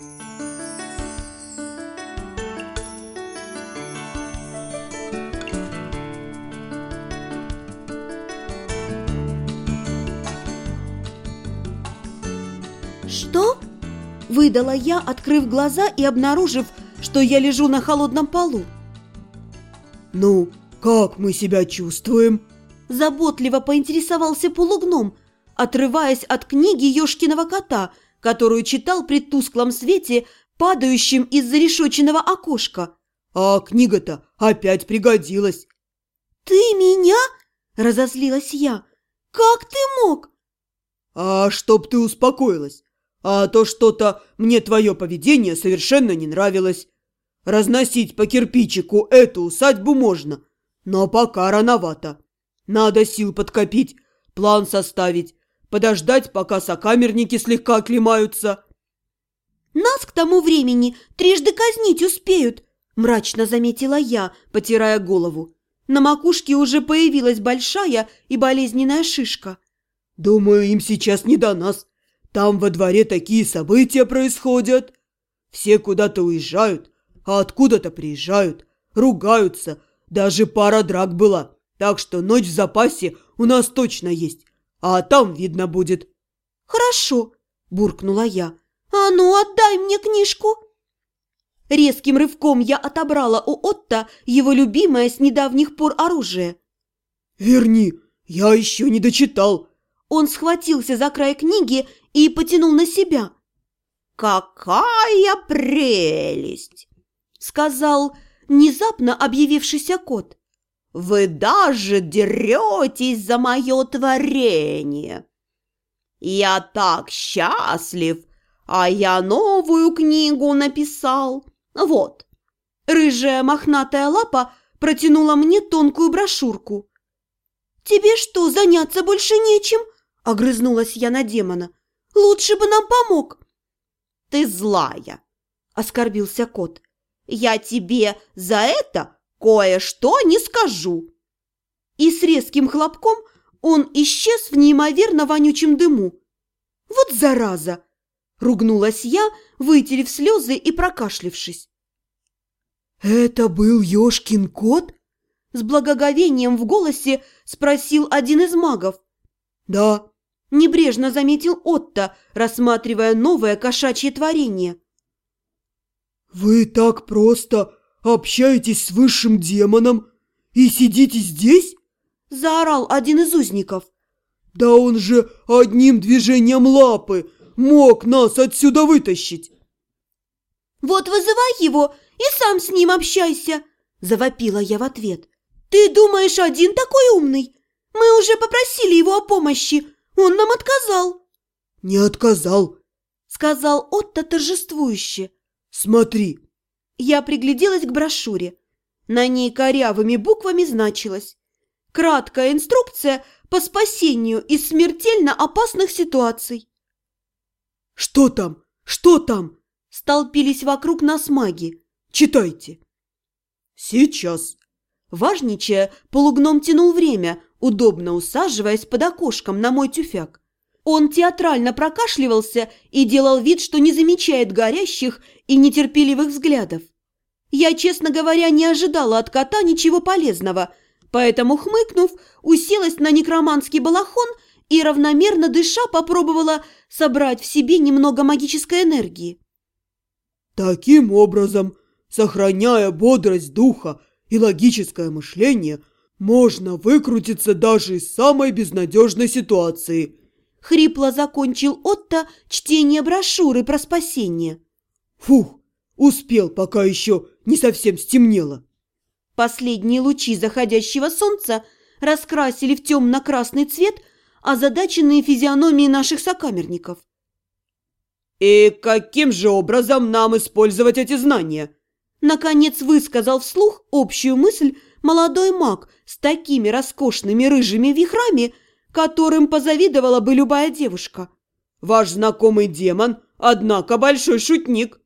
«Что?» – выдала я, открыв глаза и обнаружив, что я лежу на холодном полу. «Ну, как мы себя чувствуем?» Заботливо поинтересовался полугном, отрываясь от книги Ёшкиного кота, которую читал при тусклом свете, падающем из зарешоченного окошка. «А книга-то опять пригодилась!» «Ты меня?» – разозлилась я. «Как ты мог?» «А чтоб ты успокоилась, а то что-то мне твое поведение совершенно не нравилось. Разносить по кирпичику эту усадьбу можно, но пока рановато. Надо сил подкопить, план составить, подождать, пока сокамерники слегка оклемаются». «Нас к тому времени трижды казнить успеют», – мрачно заметила я, потирая голову. На макушке уже появилась большая и болезненная шишка. «Думаю, им сейчас не до нас. Там во дворе такие события происходят. Все куда-то уезжают, а откуда-то приезжают, ругаются. Даже пара драк была, так что ночь в запасе у нас точно есть, а там видно будет». «Хорошо», – буркнула я. «А ну, отдай мне книжку!» Резким рывком я отобрала у Отто его любимое с недавних пор оружие. «Верни, я еще не дочитал!» Он схватился за край книги и потянул на себя. «Какая прелесть!» — сказал внезапно объявившийся кот. «Вы даже деретесь за мое творение!» «Я так счастлив, а я новую книгу написал. Вот». Рыжая мохнатая лапа протянула мне тонкую брошюрку. «Тебе что, заняться больше нечем?» – огрызнулась я на демона. «Лучше бы нам помог!» «Ты злая!» – оскорбился кот. «Я тебе за это кое-что не скажу!» И с резким хлопком он исчез в неимоверно вонючем дыму. «Вот зараза!» – ругнулась я, вытерев слезы и прокашлившись. «Это был Ёшкин кот?» С благоговением в голосе спросил один из магов. «Да», – небрежно заметил Отто, рассматривая новое кошачье творение. «Вы так просто общаетесь с высшим демоном и сидите здесь?» – заорал один из узников. «Да он же одним движением лапы мог нас отсюда вытащить!» «Вот вызывай его и сам с ним общайся!» – завопила я в ответ. «Ты думаешь, один такой умный? Мы уже попросили его о помощи, он нам отказал». «Не отказал», – сказал Отто торжествующе. «Смотри». Я пригляделась к брошюре. На ней корявыми буквами значилось «Краткая инструкция по спасению из смертельно опасных ситуаций». «Что там? Что там?» – столпились вокруг нас маги. «Читайте». «Сейчас». Важничая, полугном тянул время, удобно усаживаясь под окошком на мой тюфяк. Он театрально прокашливался и делал вид, что не замечает горящих и нетерпеливых взглядов. Я, честно говоря, не ожидала от кота ничего полезного, поэтому, хмыкнув, уселась на некроманский балахон и, равномерно дыша, попробовала собрать в себе немного магической энергии. «Таким образом, сохраняя бодрость духа и логическое мышление, можно выкрутиться даже из самой безнадежной ситуации». Хрипло закончил Отто чтение брошюры про спасение. «Фух, успел, пока еще не совсем стемнело». Последние лучи заходящего солнца раскрасили в темно-красный цвет озадаченные физиономии наших сокамерников. «И каким же образом нам использовать эти знания?» Наконец высказал вслух общую мысль молодой маг с такими роскошными рыжими вихрами, которым позавидовала бы любая девушка. «Ваш знакомый демон, однако, большой шутник».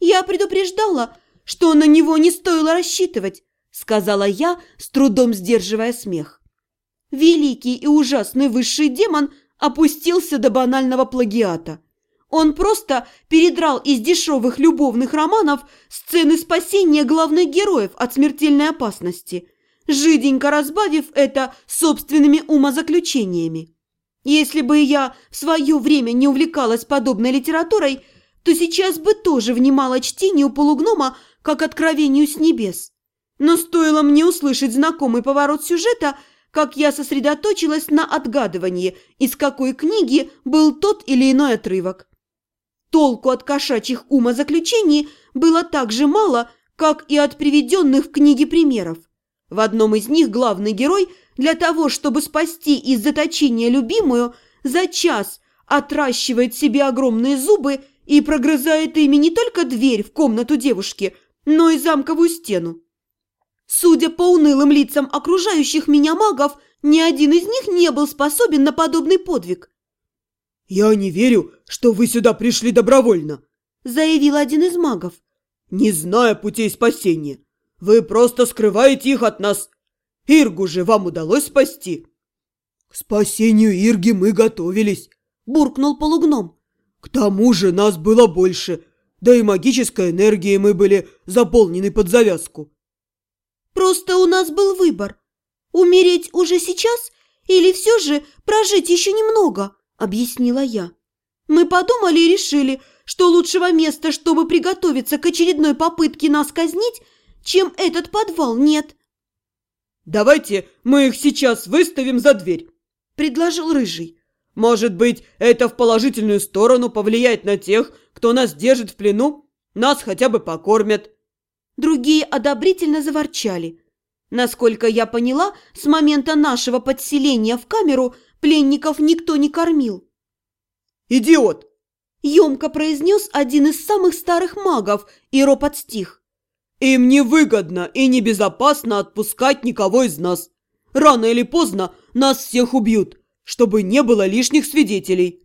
«Я предупреждала, что на него не стоило рассчитывать», сказала я, с трудом сдерживая смех. Великий и ужасный высший демон опустился до банального плагиата. Он просто передрал из дешевых любовных романов сцены спасения главных героев от смертельной опасности, жиденько разбавив это собственными умозаключениями. Если бы я в свое время не увлекалась подобной литературой, то сейчас бы тоже внимала чтению полугнома как откровению с небес. Но стоило мне услышать знакомый поворот сюжета, как я сосредоточилась на отгадывании, из какой книги был тот или иной отрывок. Толку от кошачьих умозаключений было так же мало, как и от приведенных в книге примеров. В одном из них главный герой для того, чтобы спасти из заточения любимую, за час отращивает себе огромные зубы и прогрызает ими не только дверь в комнату девушки, но и замковую стену. Судя по унылым лицам окружающих меня магов, ни один из них не был способен на подобный подвиг. «Я не верю, что вы сюда пришли добровольно», – заявил один из магов. «Не зная путей спасения. Вы просто скрываете их от нас. Иргу же вам удалось спасти». «К спасению Ирги мы готовились», – буркнул полугном. «К тому же нас было больше, да и магической энергией мы были заполнены под завязку». «Просто у нас был выбор. Умереть уже сейчас или все же прожить еще немного?» объяснила я. Мы подумали и решили, что лучшего места, чтобы приготовиться к очередной попытке нас казнить, чем этот подвал, нет. «Давайте мы их сейчас выставим за дверь», – предложил Рыжий. «Может быть, это в положительную сторону повлияет на тех, кто нас держит в плену? Нас хотя бы покормят». Другие одобрительно заворчали. Насколько я поняла, с момента нашего подселения в камеру Пленников никто не кормил. «Идиот!» – емко произнес один из самых старых магов, и ропот стих. «Им невыгодно и небезопасно отпускать никого из нас. Рано или поздно нас всех убьют, чтобы не было лишних свидетелей».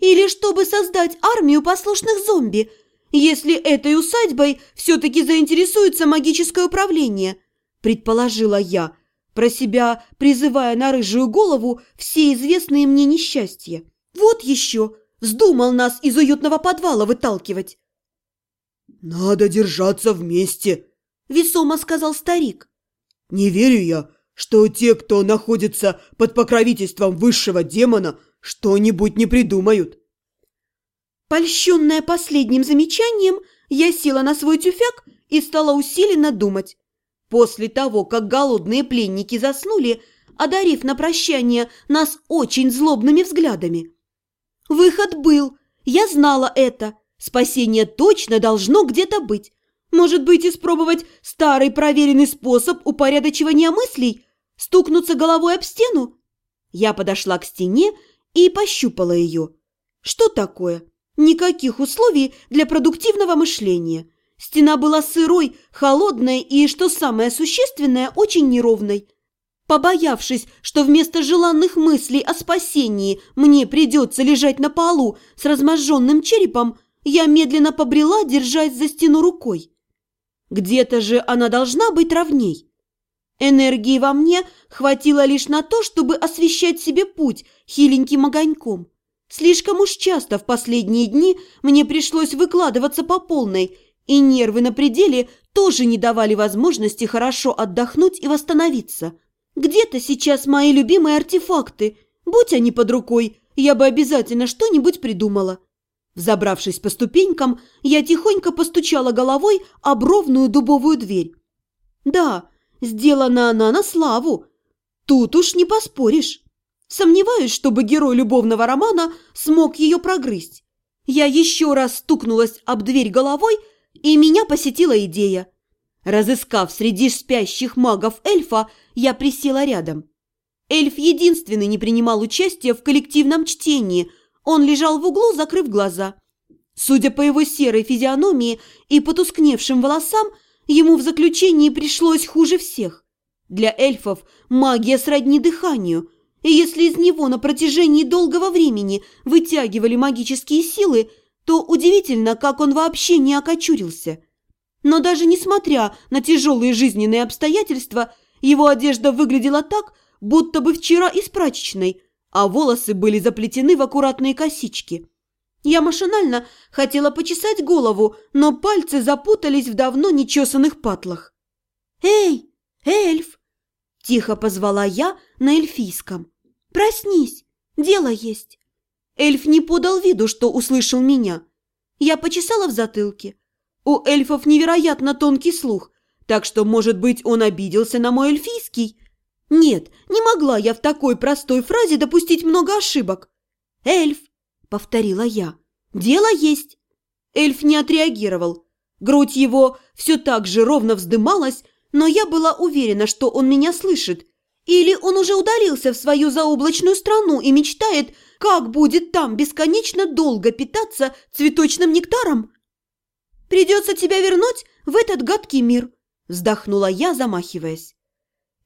«Или чтобы создать армию послушных зомби, если этой усадьбой все-таки заинтересуется магическое управление», – предположила я – про себя призывая на рыжую голову все известные мне несчастья. Вот еще вздумал нас из уютного подвала выталкивать. «Надо держаться вместе», – весомо сказал старик. «Не верю я, что те, кто находится под покровительством высшего демона, что-нибудь не придумают». Польщенная последним замечанием, я села на свой тюфяк и стала усиленно думать. После того, как голодные пленники заснули, одарив на прощание нас очень злобными взглядами. Выход был, я знала это. Спасение точно должно где-то быть. Может быть, испробовать старый проверенный способ упорядочивания мыслей? Стукнуться головой об стену? Я подошла к стене и пощупала ее. Что такое? Никаких условий для продуктивного мышления. Стена была сырой, холодной и, что самое существенное, очень неровной. Побоявшись, что вместо желанных мыслей о спасении мне придется лежать на полу с разможженным черепом, я медленно побрела, держась за стену рукой. Где-то же она должна быть ровней. Энергии во мне хватило лишь на то, чтобы освещать себе путь хиленьким огоньком. Слишком уж часто в последние дни мне пришлось выкладываться по полной и нервы на пределе тоже не давали возможности хорошо отдохнуть и восстановиться. Где-то сейчас мои любимые артефакты. Будь они под рукой, я бы обязательно что-нибудь придумала. Взобравшись по ступенькам, я тихонько постучала головой об ровную дубовую дверь. Да, сделана она на славу. Тут уж не поспоришь. Сомневаюсь, чтобы герой любовного романа смог ее прогрызть. Я еще раз стукнулась об дверь головой и меня посетила идея. Разыскав среди спящих магов эльфа, я присела рядом. Эльф единственный не принимал участия в коллективном чтении. Он лежал в углу, закрыв глаза. Судя по его серой физиономии и потускневшим волосам, ему в заключении пришлось хуже всех. Для эльфов магия сродни дыханию, и если из него на протяжении долгого времени вытягивали магические силы – то удивительно, как он вообще не окочурился. Но даже несмотря на тяжелые жизненные обстоятельства, его одежда выглядела так, будто бы вчера из прачечной, а волосы были заплетены в аккуратные косички. Я машинально хотела почесать голову, но пальцы запутались в давно нечесанных патлах. «Эй, эльф!» – тихо позвала я на эльфийском. «Проснись, дело есть!» Эльф не подал виду, что услышал меня. Я почесала в затылке. У эльфов невероятно тонкий слух, так что, может быть, он обиделся на мой эльфийский? Нет, не могла я в такой простой фразе допустить много ошибок. «Эльф!» – повторила я. «Дело есть!» Эльф не отреагировал. Грудь его все так же ровно вздымалась, но я была уверена, что он меня слышит. Или он уже удалился в свою заоблачную страну и мечтает, как будет там бесконечно долго питаться цветочным нектаром. «Придется тебя вернуть в этот гадкий мир», – вздохнула я, замахиваясь.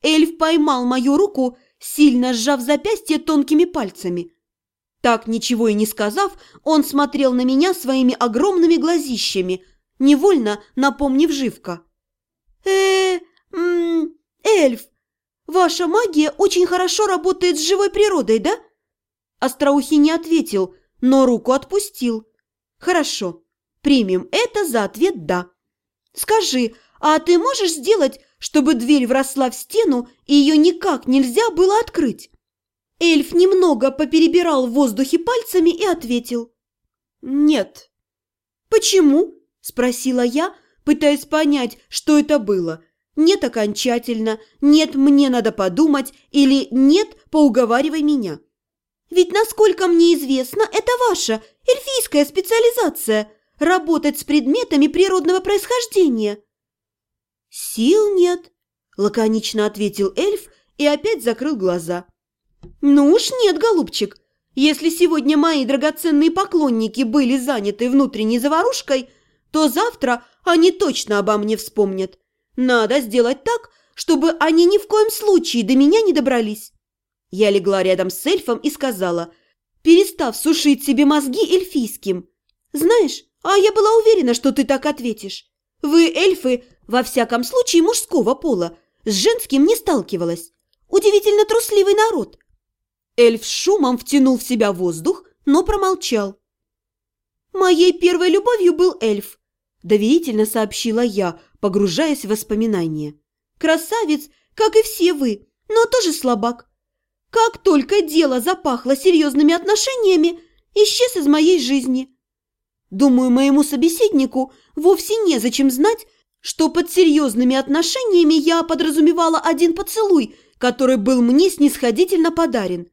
Эльф поймал мою руку, сильно сжав запястье тонкими пальцами. Так, ничего и не сказав, он смотрел на меня своими огромными глазищами, невольно напомнив живко. э м эльф, ваша магия очень хорошо работает с живой природой, да?» Остроухий не ответил, но руку отпустил. «Хорошо, примем это за ответ «да». Скажи, а ты можешь сделать, чтобы дверь вросла в стену и ее никак нельзя было открыть?» Эльф немного поперебирал в воздухе пальцами и ответил. «Нет». «Почему?» – спросила я, пытаясь понять, что это было. «Нет окончательно», «нет, мне надо подумать» или «нет, поуговаривай меня». Ведь, насколько мне известно, это ваша эльфийская специализация – работать с предметами природного происхождения. «Сил нет», – лаконично ответил эльф и опять закрыл глаза. «Ну уж нет, голубчик. Если сегодня мои драгоценные поклонники были заняты внутренней заварушкой, то завтра они точно обо мне вспомнят. Надо сделать так, чтобы они ни в коем случае до меня не добрались». Я легла рядом с эльфом и сказала, перестав сушить себе мозги эльфийским. «Знаешь, а я была уверена, что ты так ответишь. Вы, эльфы, во всяком случае мужского пола, с женским не сталкивалась. Удивительно трусливый народ». Эльф шумом втянул в себя воздух, но промолчал. «Моей первой любовью был эльф», – доверительно сообщила я, погружаясь в воспоминания. «Красавец, как и все вы, но тоже слабак. Как только дело запахло серьезными отношениями, исчез из моей жизни. Думаю, моему собеседнику вовсе незачем знать, что под серьезными отношениями я подразумевала один поцелуй, который был мне снисходительно подарен.